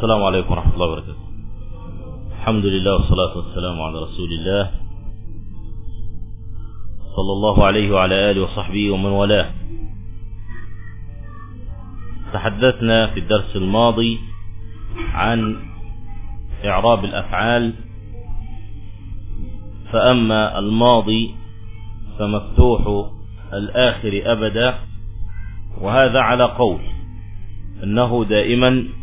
السلام عليكم ورحمة الله وبركاته. الحمد لله والصلاة والسلام على رسول الله صلى الله عليه وعلى آله وصحبه ومن والاه. تحدثنا في الدرس الماضي عن إعراب الأفعال فأما الماضي فمفتوح الآخر أبدا وهذا على قول أنه دائما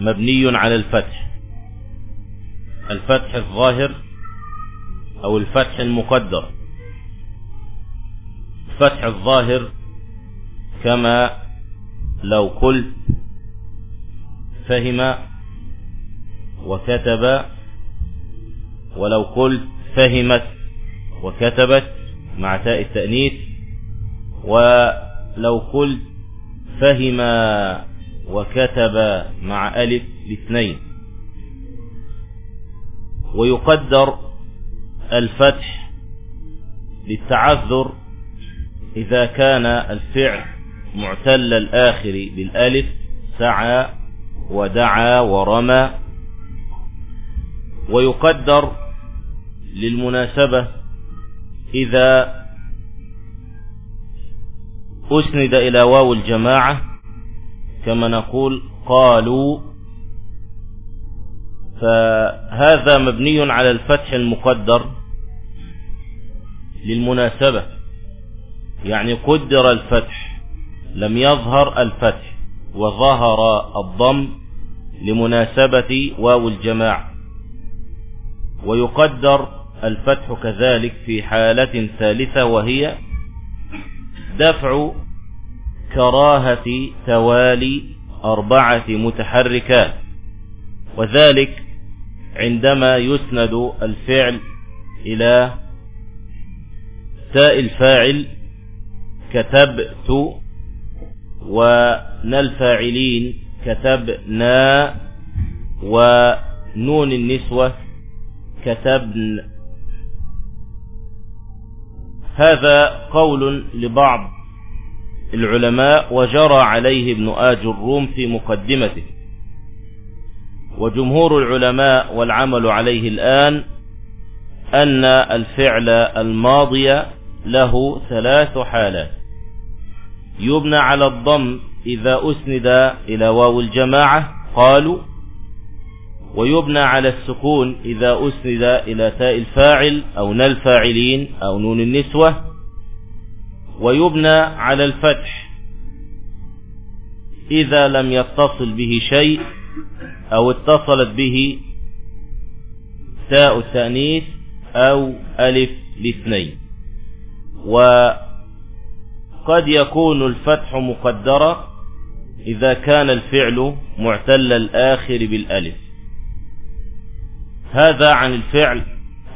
مبني على الفتح. الفتح الظاهر أو الفتح المقدر. الفتح الظاهر كما لو قلت فهم وكتب ولو قلت فهمت وكتبت مع تاء التأنيث ولو قلت فهم وكتب مع ألف الاثنين ويقدر الفتح للتعذر إذا كان الفعل معتل الآخر بالألف سعى ودعا ورمى. ويقدر للمناسبة إذا أسند إلى واو الجماعة. كما نقول قالوا. فهذا مبني على الفتح المقدر للمناسبة. يعني قدر الفتح لم يظهر الفتح وظهر الضم لمناسبة واو الجماعة ويقدر الفتح كذلك في حالة ثالثة وهي دفع كراهة توالي أربعة متحركات وذلك عندما يسند الفعل إلى تاء الفاعل كتبت ونى الفاعلين كتبنا ونون النسوة كتبن. هذا قول لبعض العلماء وجرى عليه ابن آج الروم في مقدمته. وجمهور العلماء والعمل عليه الآن أن الفعل الماضي له ثلاث حالات. يبنى على الضم إذا أسند إلى واو الجماعة قالوا. ويبنى على السكون إذا أسند إلى تاء الفاعل أو نل الفاعلين أو نون النسوة. ويبنى على الفتح. إذا لم يتصل به شيء أو اتصلت به تاء التأنيث أو ألف الاثنين وقد يكون الفتح مقدرا إذا كان الفعل معتل الآخر بالألف. هذا عن الفعل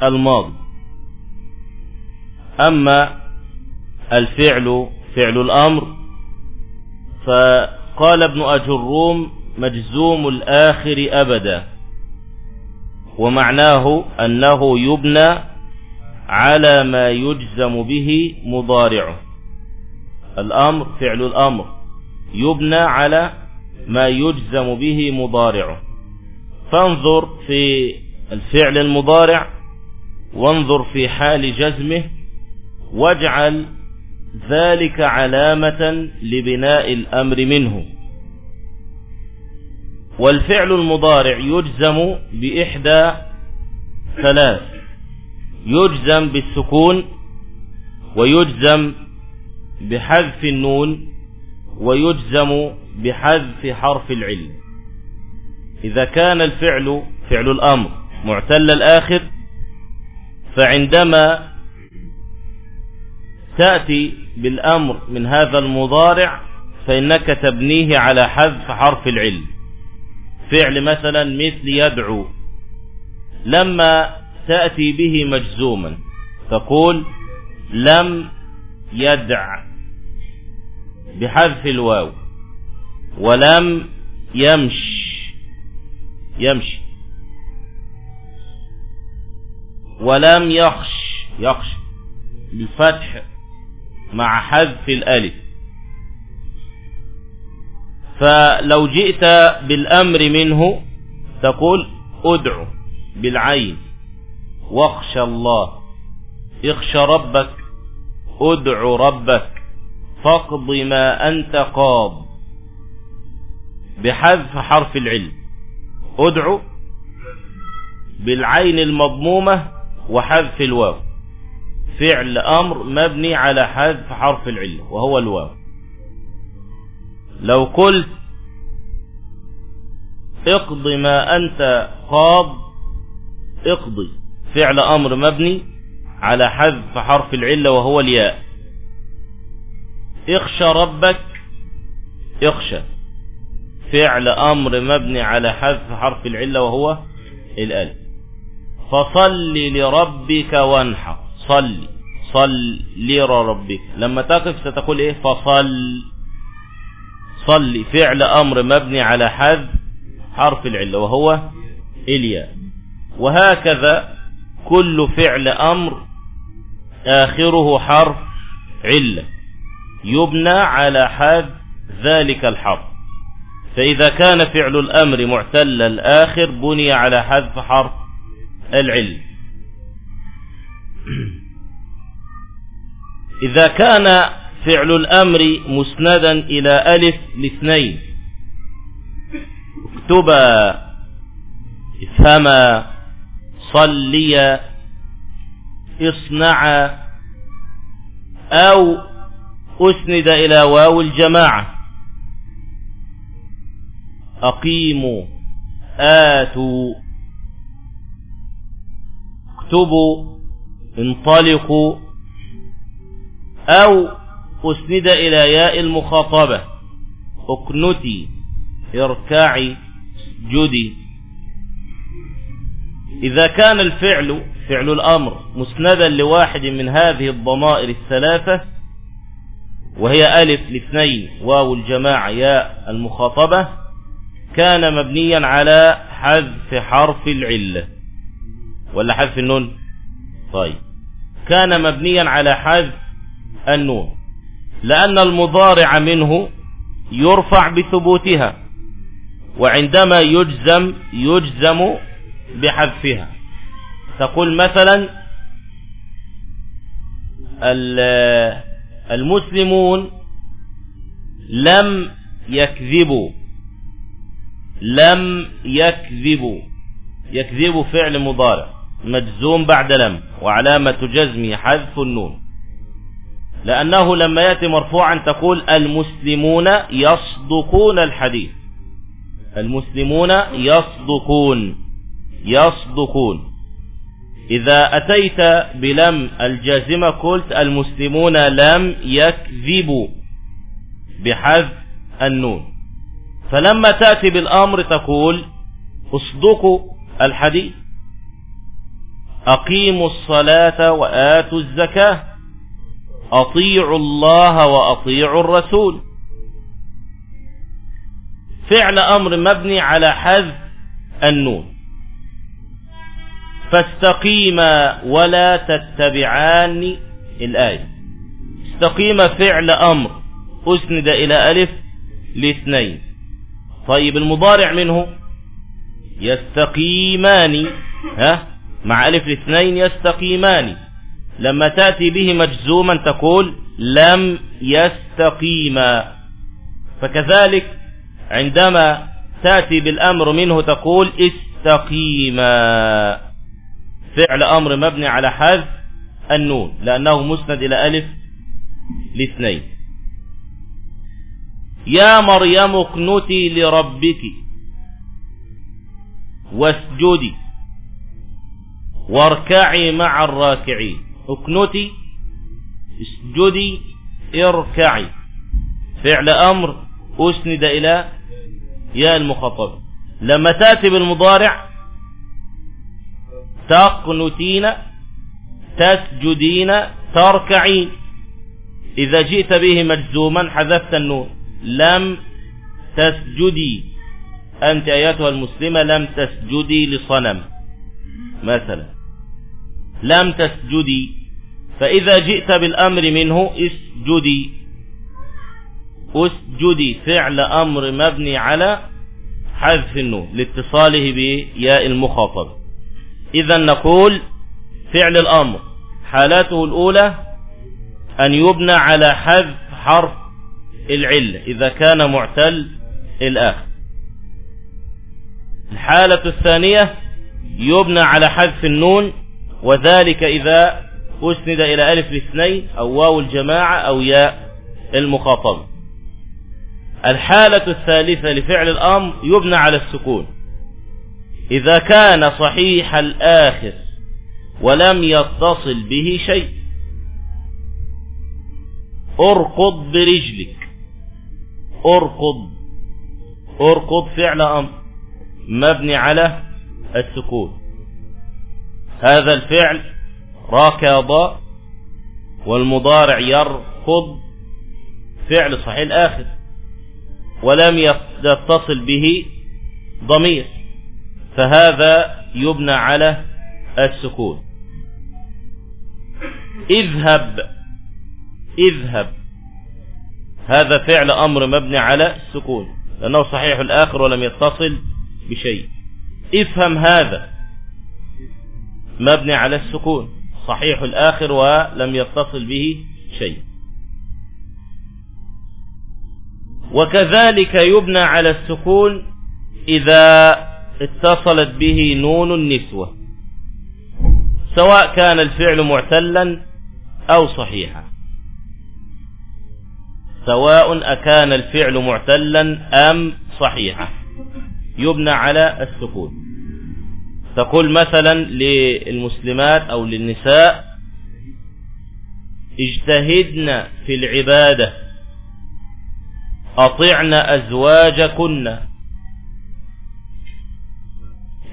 الماضي. أما الفعل فعل الأمر. فقال ابن أجروم مجزوم الآخر أبدا. ومعناه أنه يبنى على ما يجزم به مضارعه. الأمر فعل الأمر. يبنى على ما يجزم به مضارعه. فانظر في الفعل المضارع وانظر في حال جزمه واجعل ذلك علامة لبناء الأمر منه. والفعل المضارع يجزم بإحدى ثلاث. يجزم بالسكون ويجزم بحذف النون ويجزم بحذف حرف العلم. إذا كان الفعل فعل الأمر معتل الآخر فعندما تأتي بالأمر من هذا المضارع فإنك تبنيه على حذف حرف العلم فعل مثلا مثل يدعو. لما تأتي به مجزوما تقول لم يدع بحذف الواو ولم يمش. يمشي. ولم يخش. يخش. بالفتح. مع حذف الألف. فلو جئت بالأمر منه تقول ادعو بالعين. واخشى الله. اخشى ربك. ادعو ربك. فاقض ما أنت قاض. بحذف حرف العلم. ادعو بالعين المضمومة وحذف الواو. فعل أمر مبني على حذف حرف العلة وهو الواو. لو قلت اقض ما أنت قاض اقضي. فعل أمر مبني على حذف حرف العلة وهو الياء. اخشى ربك اخشى. فعل أمر مبني على حذف حرف العلة وهو الألف. فصل لربك وانحر. صل صل لربك لما تقف ستقول إيه؟ فصل. صل. فعل أمر مبني على حذف حرف العلة وهو الياء وهكذا كل فعل أمر آخره حرف علة. يبنى على حذف ذلك الحرف. فإذا كان فعل الأمر معتل الآخر بني على حذف حرف العلم إذا كان فعل الأمر مسندا إلى ألف لاثنين اكتبا افهما صليا اصنعا أو أسند إلى واو الجماعة. أقيموا آتوا. اكتبوا. انطلقوا أو أسند إلى ياء المخاطبة. اكنتي اركعي جدي. إذا كان الفعل فعل الأمر مسندا لواحد من هذه الضمائر الثلاثة وهي ألف لاثنين واو الجماعة ياء المخاطبة كان مبنيا على حذف حرف العلة ولا حذف النون؟ طيب. كان مبنيا على حذف النون. لأن المضارع منه يرفع بثبوتها وعندما يجزم يجزم بحذفها. تقول مثلا المسلمون لم يكذبوا. لم يكذبوا. يكذب فعل مضارع. مجزوم بعد لم وعلامة جزمه حذف النون. لأنه لما يأتي مرفوعا تقول المسلمون يصدقون الحديث. المسلمون يصدقون يصدقون. إذا أتيت بلم الجازمة قلت المسلمون لم يكذبوا بحذف النون. فلما تأتي بالأمر تقول اصدقوا الحديث. أقيموا الصلاة وآتوا الزكاة. أطيعوا الله وأطيعوا الرسول. فعل أمر مبني على حذف النون. فاستقيما ولا تتبعان الآية. استقيم فعل أمر. أسند إلى ألف لاثنين. طيب المضارع منه. يستقيمان. ها؟ مع ألف الاثنين يستقيمان. لما تأتي به مجزوما تقول لم يستقيما. فكذلك عندما تأتي بالأمر منه تقول استقيما. فعل أمر مبني على حذف النون لأنه مسند إلى ألف لاثنين يا مريم اقنتي لربك واسجدي. واركعي مع الراكعين. اكنتي اسجدي اركعي. فعل أمر أسند إلى يا المخاطب. لما تأتي بالمضارع تقنتين تسجدين تركعين. إذا جئت به مجزوما حذفت النون. لم تسجدي. أنت أيتها المسلمة لم تسجدي لصنم مثلا. لم تسجدي. فإذا جئت بالأمر منه اسجدي. اسجدي. فعل أمر مبني على حذف النون لاتصاله بياء المخاطب إذا نقول فعل الأمر. حالاته الأولى أن يبنى على حذف حرف العلة إذا كان معتل الآخر. الحالة الثانية يبنى على حذف النون وذلك إذا أسند إلى ألف الاثنين أو واو الجماعة أو ياء المخاطبة الحالة الثالثة لفعل الأمر يبنى على السكون. إذا كان صحيح الآخر ولم يتصل به شيء ارقض برجلك. ارقض ارقض فعل أمر مبني على السكون. هذا الفعل ركض والمضارع يركض. فعل صحيح الآخر ولم يتصل به ضمير. فهذا يبنى على السكون. اذهب. اذهب. هذا فعل أمر مبني على السكون. لأنه صحيح الآخر ولم يتصل بشيء. افهم هذا. مبني على السكون. صحيح الآخر ولم يتصل به شيء. وكذلك يبنى على السكون إذا اتصلت به نون النسوة سواء كان الفعل معتلا أو صحيحا. سواء أكان الفعل معتلا أم صحيحا. يبنى على السكون. تقول مثلا للمسلمات أو للنساء اجتهدن في العبادة أطعن أزواجكن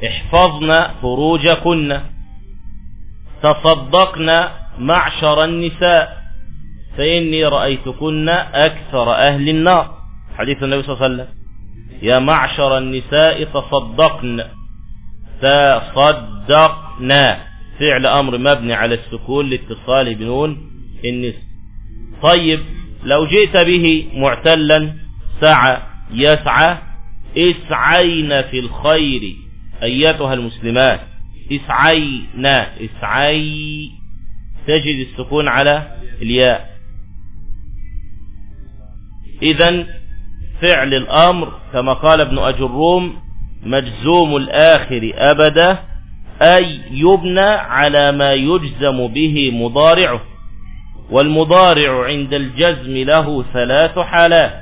احفظن فروجكن تصدقن معشر النساء فإني رأيتكن أكثر أهل النار. حديث النبي صلى الله عليه وسلم. يا معشر النساء تصدقن. تصدقنا فعل أمر مبني على السكون لاتصال بنون النسب طيب لو جئت به معتلا سعى يسعى اسعين في الخير. أيتها المسلمات اسعينا اسعي. تجد السكون على الياء. إذا فعل الأمر كما قال ابن أجروم مجزوم الآخر أبدا أي يبنى على ما يجزم به مضارعه والمضارع عند الجزم له ثلاث حالات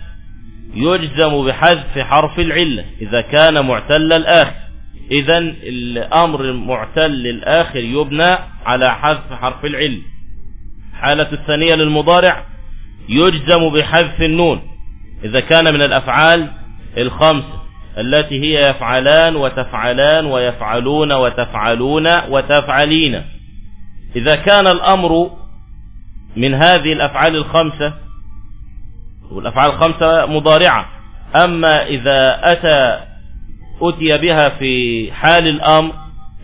يجزم بحذف حرف العلة إذا كان معتل الآخر إذا الأمر المعتل الآخر يبنى على حذف حرف العلة حالة الثانية للمضارع يجزم بحذف النون إذا كان من الأفعال الخمسة التي هي يفعلان وتفعلان ويفعلون وتفعلون وتفعلين. إذا كان الأمر من هذه الأفعال الخمسة والأفعال الخمسة مضارعة. أما إذا أتى أتي بها في حال الأمر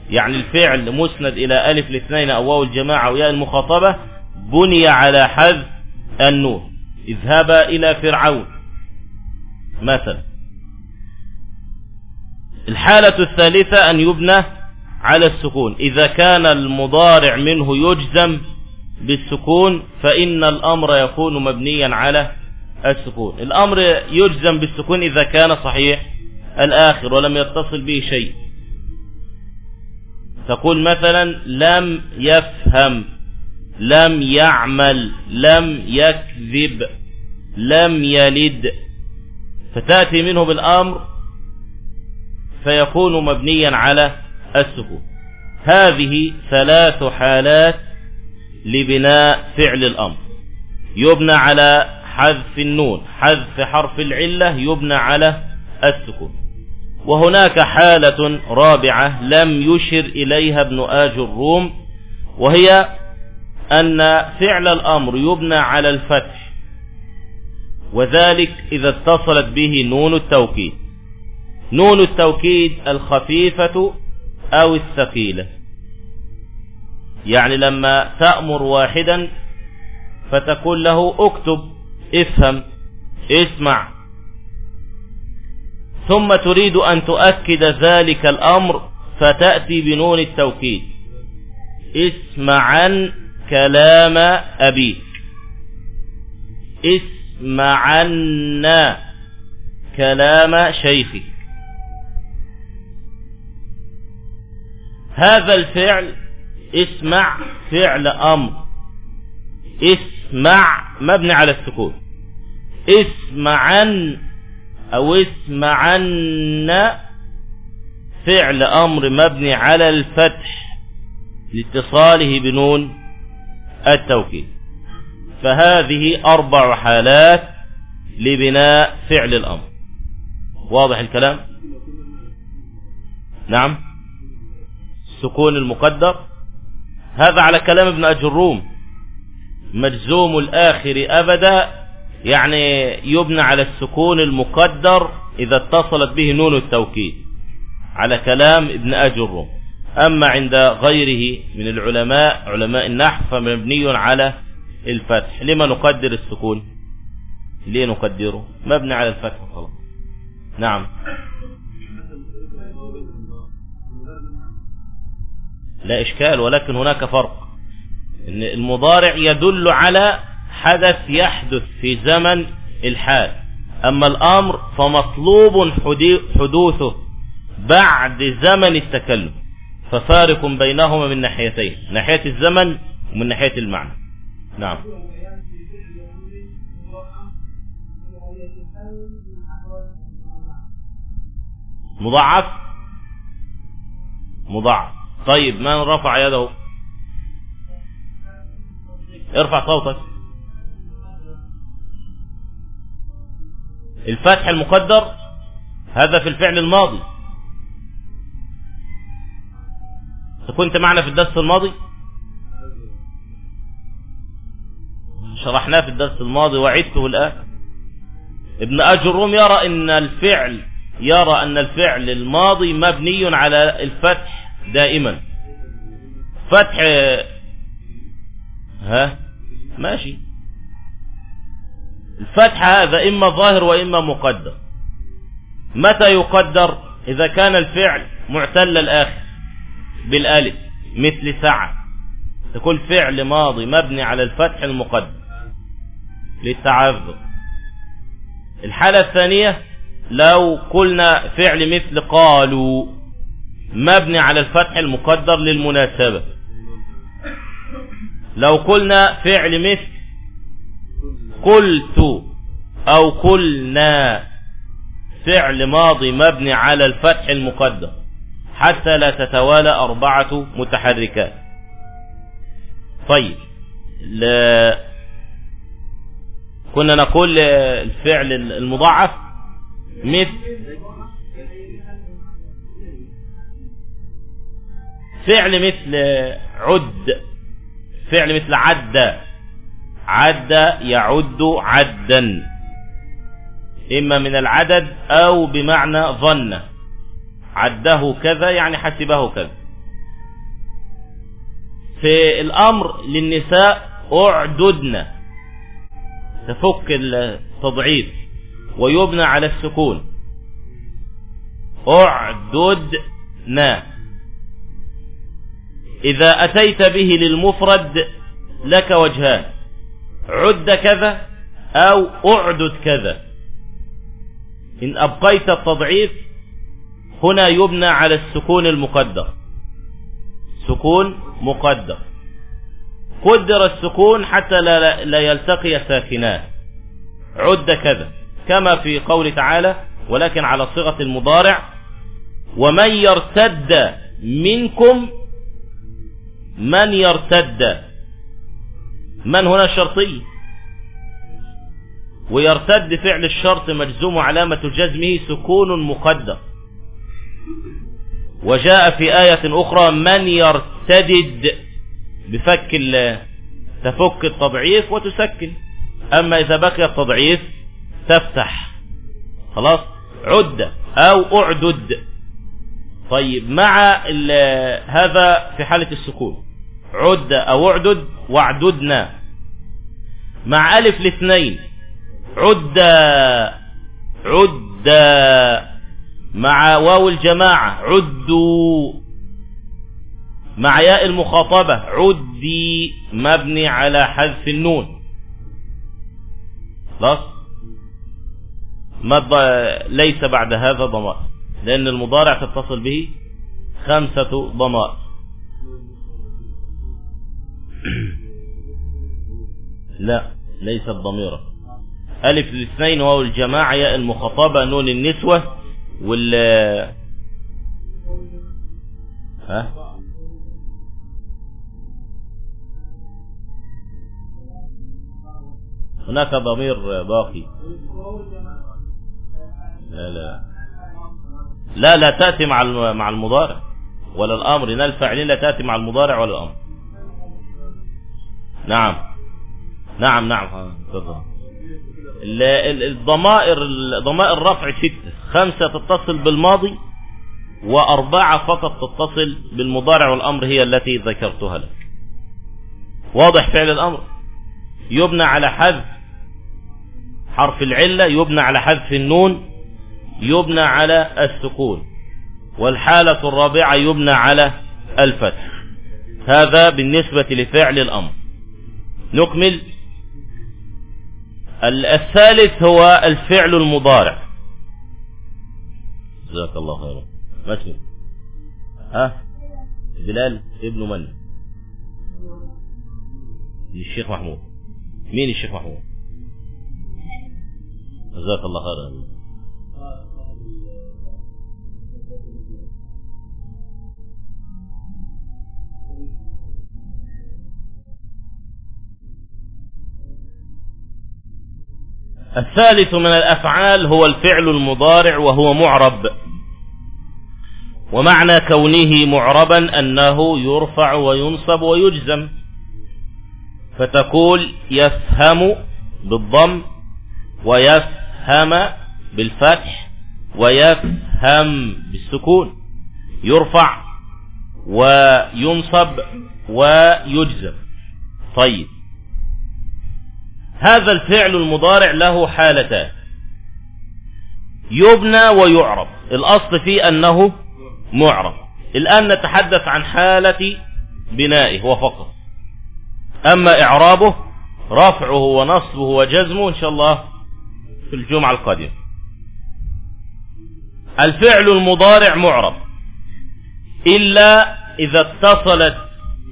يعني الفعل مسند إلى ألف الاثنين أو واو الجماعة وياء المخاطبة بني على حذف النون. اذهب إلى فرعون مثلا. الحالة الثالثة أن يبنى على السكون. إذا كان المضارع منه يجزم بالسكون فإن الأمر يكون مبنيا على السكون. الأمر يجزم بالسكون إذا كان صحيح الآخر ولم يتصل به شيء. تقول مثلا لم يفهم لم يعمل لم يكذب لم يلد. فتأتي منه بالأمر فيكون مبنيا على السكون. هذه ثلاث حالات لبناء فعل الأمر. يبنى على حذف النون حذف حرف العلة يبنى على السكون. وهناك حالة رابعة لم يشر إليها ابن آج الروم وهي أن فعل الأمر يبنى على الفتح وذلك إذا اتصلت به نون التوكيد. نون التوكيد الخفيفة أو الثقيلة. يعني لما تأمر واحدا فتقول له اكتب افهم اسمع. ثم تريد أن تؤكد ذلك الأمر فتأتي بنون التوكيد. اسمعا كلام أبيك. اسمعنا كلام شيخك. هذا الفعل اسمع فعل أمر. اسمع مبني على السكون. اسمعن أو اسمعن فعل أمر مبني على الفتح لاتصاله بنون التوكيد. فهذه أربع حالات لبناء فعل الأمر. واضح الكلام؟ نعم. السكون المقدر؟ هذا على كلام ابن أجروم مجزوم الآخر أبدا يعني يبنى على السكون المقدر إذا اتصلت به نون التوكيد. على كلام ابن أجروم أما عند غيره من العلماء علماء النحو فمبني على الفتح. لما نقدر السكون؟ ليه نقدره؟ مبني على الفتح خلاص. نعم. لا إشكال ولكن هناك فرق. إن المضارع يدل على حدث يحدث في زمن الحال. أما الأمر فمطلوب حدوثه بعد زمن التكلم. ففارق بينهما من ناحيتين ناحية الزمن ومن ناحية المعنى. نعم. مضاعف؟ مضاعف. طيب من رفع يده؟ ارفع صوتك. الفتح المقدر هذا في الفعل الماضي. كنت معنا في الدرس الماضي؟ شرحناه في الدرس الماضي وعدته الآن. ابن أجروم يرى إن الفعل يرى إن الفعل الماضي مبني على الفتح. دائما. فتح ها؟ ماشي. الفتح هذا إما ظاهر وإما مقدر. متى يقدر؟ إذا كان الفعل معتل الآخر بالألف مثل سعى تكون فعل ماضي مبني على الفتح المقدر للتعذر. الحالة الثانية لو قلنا فعل مثل قالوا مبني على الفتح المقدر للمناسبة. لو قلنا فعل مثل قلت أو قلنا فعل ماضي مبني على الفتح المقدر حتى لا تتوالى أربعة متحركات. طيب لا كنا نقول الفعل المضاعف مثل فعل مثل عد فعل مثل عد. عد يعد عدا إما من العدد أو بمعنى ظن. عده كذا يعني حسبه كذا. في الأمر للنساء أعددن. تفك التضعيف ويبنى على السكون. اعددنا إذا أتيت به للمفرد لك وجهان عد كذا أو أعدد كذا. إن أبقيت التضعيف هنا يبنى على السكون المقدر. سكون مقدر. قدر السكون حتى لا, لا يلتقي ساكنان عد كذا. كما في قول تعالى ولكن على صيغة المضارع ومن يرتد منكم من يرتد؟ من هنا شرطي؟ ويرتد فعل الشرط مجزوم علامة جزمه سكون مقدر. وجاء في آية أخرى من يرتدد؟ بفك تفك التضعيف وتسكن. أما إذا بقي التضعيف تفتح. خلاص؟ عد أو أعدد. طيب مع هذا في حالة السكون. عد أو اعدد واعددنا. مع ألف الاثنين عدا عدا مع واو الجماعة. عدوا. مع ياء المخاطبة. عدي مبني على حذف النون. خلاص؟ ليس بعد هذا ضمائر لأن المضارع تتصل به خمسة ضمائر لا ليست ضميرة ألف الاثنين واو الجماعة ياء المخاطبة نون النسوة وال ها؟ هناك ضمير باقي. لا لا. لا لا تأتي مع مع المضارع. ولا الأمر إن الفاعلين لا تأتي مع المضارع ولا الأمر. نعم. نعم نعم. الضمائر ضمائر الرفع ستة. خمسة تتصل بالماضي وأربعة فقط تتصل بالمضارع والأمر هي التي ذكرتها لك. واضح فعل الأمر؟ يبنى على حذف حرف العلة يبنى على حذف النون يبنى على السكون. والحالة الرابعة يبنى على الفتح. هذا بالنسبة لفعل الأمر. نكمل. الثالث هو الفعل المضارع. جزاك الله خيرا. ما اسمه ها؟ بلال ابن من؟ الشيخ محمود. مين الشيخ محمود؟ جزاك الله خيرا. الثالث من الأفعال هو الفعل المضارع وهو معرب. ومعنى كونه معربا أنه يرفع وينصب ويجزم. فتقول يفهم بالضم ويفهم بالفتح ويفهم بالسكون. يرفع وينصب ويجزم. طيب. هذا الفعل المضارع له حالتان. يبنى ويعرب الأصل فيه أنه معرب الآن نتحدث عن حالة بنائه وفقط أما إعرابه رفعه ونصبه وجزمه إن شاء الله في الجمعة القادمة. الفعل المضارع معرب إلا إذا اتصلت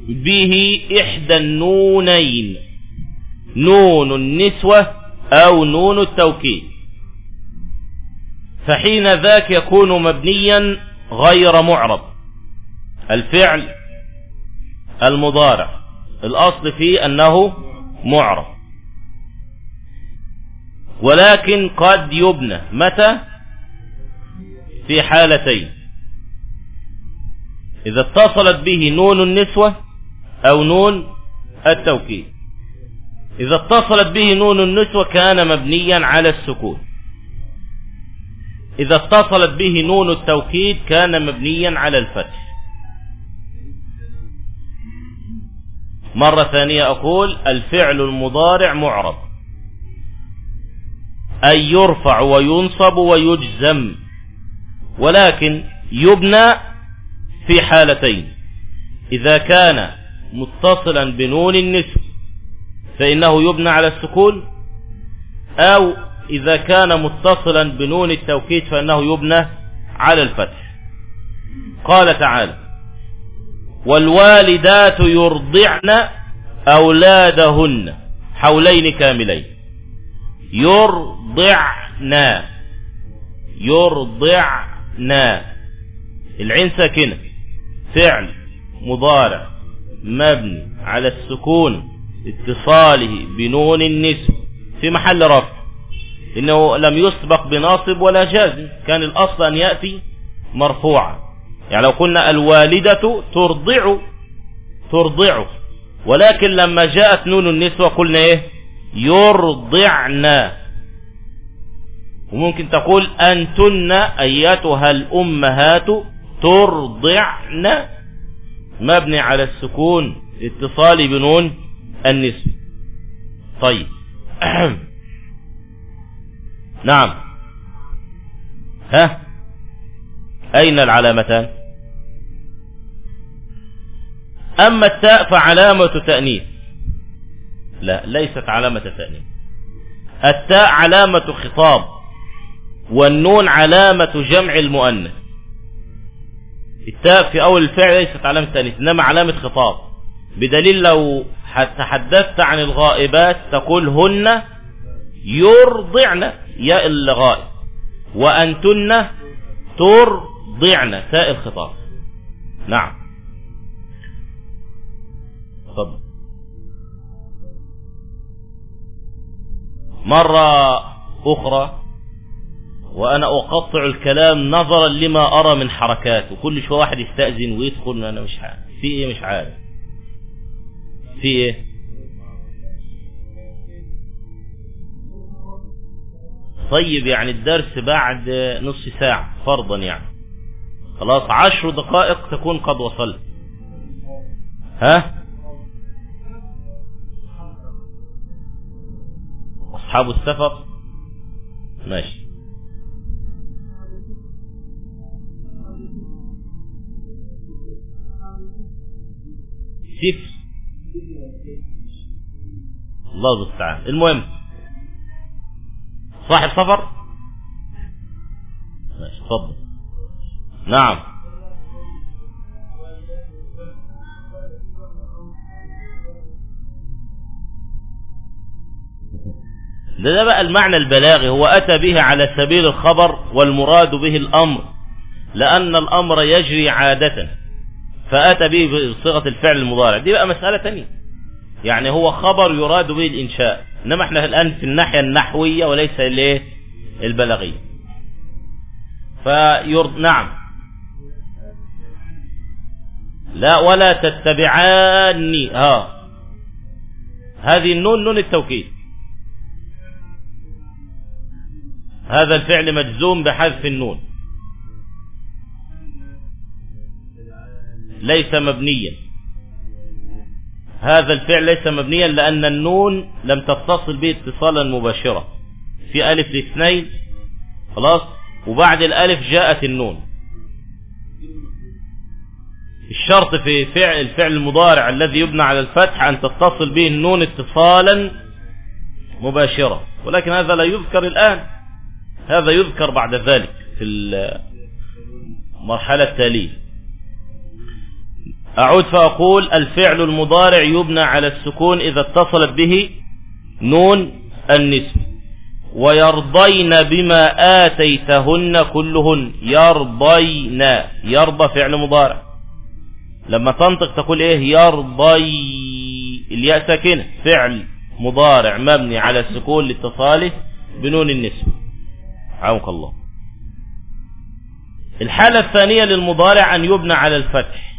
به إحدى النونين. نون النسوة أو نون التوكيد. فحين ذاك يكون مبنيا غير معرب الفعل المضارع. الأصل فيه أنه معرب ولكن قد يبنى. متى؟ في حالتين. إذا اتصلت به نون النسوة أو نون التوكيد. إذا اتصلت به نون النسوة كان مبنيا على السكون. إذا اتصلت به نون التوكيد كان مبنيا على الفتح. مرة ثانية أقول الفعل المضارع معرب أي يرفع وينصب ويجزم ولكن يبنى في حالتين. إذا كان متصلا بنون النسب فإنه يبنى على السكون أو إذا كان متصلا بنون التوكيد فإنه يبنى على الفتح. قال تعالى والوالدات يرضعن أولادهن حولين كاملين. يرضعن يرضعن. العين ساكنة فعل مضارع مبني على السكون. اتصاله بنون النسب في محل رفع. إنه لم يسبق بناصب ولا جازم. كان الأصل أن يأتي مرفوعا. يعني لو قلنا الوالدة ترضع ترضع. ولكن لما جاءت نون النسوة قلنا إيه؟ يرضعن. وممكن تقول أنتن أياتها الأمهات ترضعن. مبني على السكون اتصالي بنون النسب طيب. نعم. ها؟ أين العلامتان؟ أما التاء فعلامة تأنيث. لا ليست علامة تأنيث. التاء علامة خطاب والنون علامة جمع المؤنث. التاء في أول الفعل ليست علامة تأنيث إنما علامة خطاب. بدليل لو تحدثت عن الغائبات تقول هن يرضعن ياء الغائب وأنتن ترضعن تاء الخطاب. نعم. تفضل. مرة أخرى وأنا أقطع الكلام نظرا لما أرى من حركات وكل شوية واحد يستأذن ويدخل أنا مش عارف في إيه مش عارف. في إيه؟ طيب يعني الدرس بعد نص ساعة فرضا يعني. خلاص عشر دقائق تكون قد وصلت. ها؟ أصحاب السفر؟ ماشي. صفر الله المستعان. المهم صاحب سفر؟ ماشي اتفضل. نعم. ده, ده بقى المعنى البلاغي. هو أتى به على سبيل الخبر والمراد به الأمر لأن الأمر يجري عادة. فأتى به بصيغة الفعل المضارع. دي بقى مسألة تانية. يعني هو خبر يراد به الإنشاء. إنما إحنا الآن في الناحية النحوية وليس الايه البلاغية. فيرد نعم. لا ولا تتبعاني. ها. هذه النون نون التوكيد. هذا الفعل مجزوم بحذف النون. ليس مبنيا. هذا الفعل ليس مبنيا لأن النون لم تتصل به اتصالا مباشرا في ألف الاثنين خلاص؟ وبعد الألف جاءت النون. الشرط في فعل الفعل المضارع الذي يبنى على الفتح أن تتصل به النون اتصالا مباشرا ولكن هذا لا يذكر الآن. هذا يذكر بعد ذلك في المرحلة التالية. أعود فأقول الفعل المضارع يبنى على السكون إذا اتصلت به نون النسب ويرضين بما آتيتهن كلهن. يرضين. يرضى فعل مضارع. لما تنطق تقول إيه؟ يرضي. الياء ساكنة. فعل مضارع مبني على السكون لاتصاله بنون النسب عونك الله. الحالة الثانية للمضارع أن يبنى على الفتح.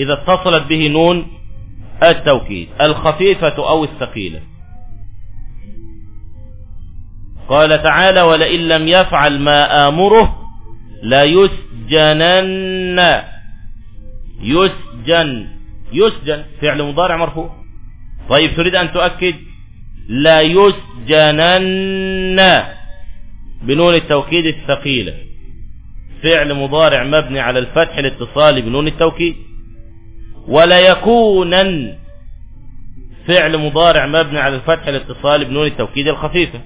إذا اتصلت به نون التوكيد الخفيفة أو الثقيلة. قال تعالى ولئن لم يفعل ما آمره لا يسجنن يسجن. يسجن. فعل مضارع مرفوع. طيب تريد أن تؤكد؟ لا يسجنن بنون التوكيد الثقيلة. فعل مضارع مبني على الفتح الاتصال بنون التوكيد. ولا يكونا فعل مضارع مبني على الفتح الاتصال بنون التوكيد الخفيفة.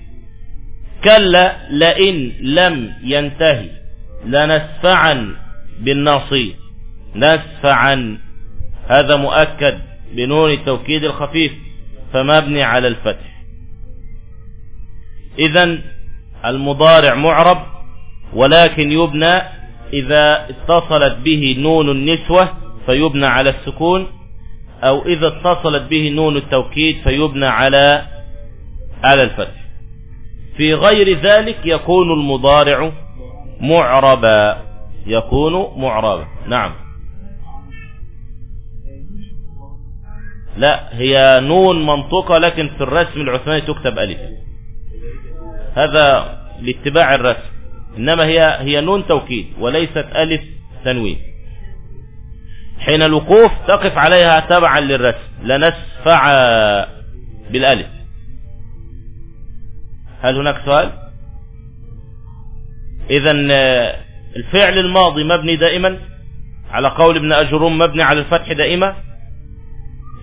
كلا لئن لم ينتهي لنسفعا بالناصية نسفعا هذا مؤكد بنون التوكيد الخفيف فمبني على الفتح. إذا المضارع معرب ولكن يبنى إذا اتصلت به نون النسوة فيبنى على السكون أو إذا اتصلت به نون التوكيد فيبنى على على الفتح. في غير ذلك يكون المضارع معربا يكون معربا. نعم. لا هي نون منطقة لكن في الرسم العثماني تكتب ألف. هذا لاتباع الرسم. إنما هي هي نون توكيد وليست ألف تنوين. حين الوقوف تقف عليها تبعا للرسم. لنسفع بالألف. هل هناك سؤال؟ إذا الفعل الماضي مبني دائما على قول ابن أجروم مبني على الفتح دائما.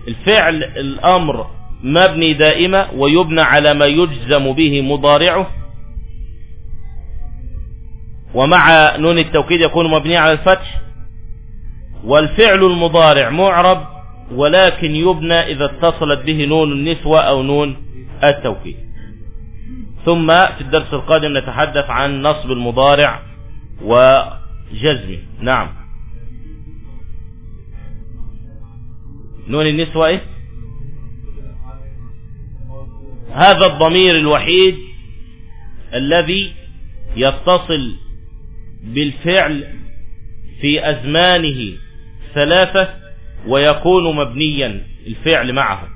الفعل الأمر مبني دائما ويبنى على ما يجزم به مضارعه. ومع نون التوكيد يكون مبني على الفتح. والفعل المضارع معرب ولكن يبنى إذا اتصلت به نون النسوة أو نون التوكيد. ثم في الدرس القادم نتحدث عن نصب المضارع وجزمه. نعم. نون النسوة إيه؟ هذا الضمير الوحيد الذي يتصل بالفعل في أزمانه ثلاثة ويكون مبنيا الفعل معه.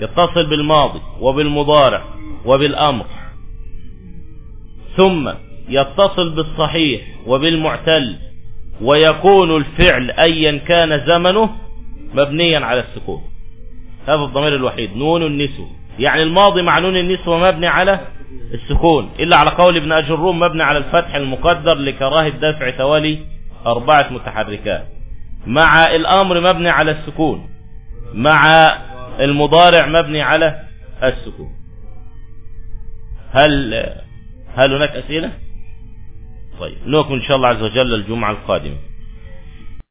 يتصل بالماضي وبالمضارع وبالأمر. ثم يتصل بالصحيح وبالمعتل ويكون الفعل أيا كان زمنه مبنيا على السكون. هذا الضمير الوحيد نون النسو. يعني الماضي مع نون النسوة مبني على السكون إلا على قول ابن أجروم مبني على الفتح المقدر لكراهة دفع توالي أربعة متحركات. مع الأمر مبني على السكون مع المضارع مبني على السكون. هل هل هناك أسئلة؟ طيب نكمل إن شاء الله عز وجل الجمعة القادمة.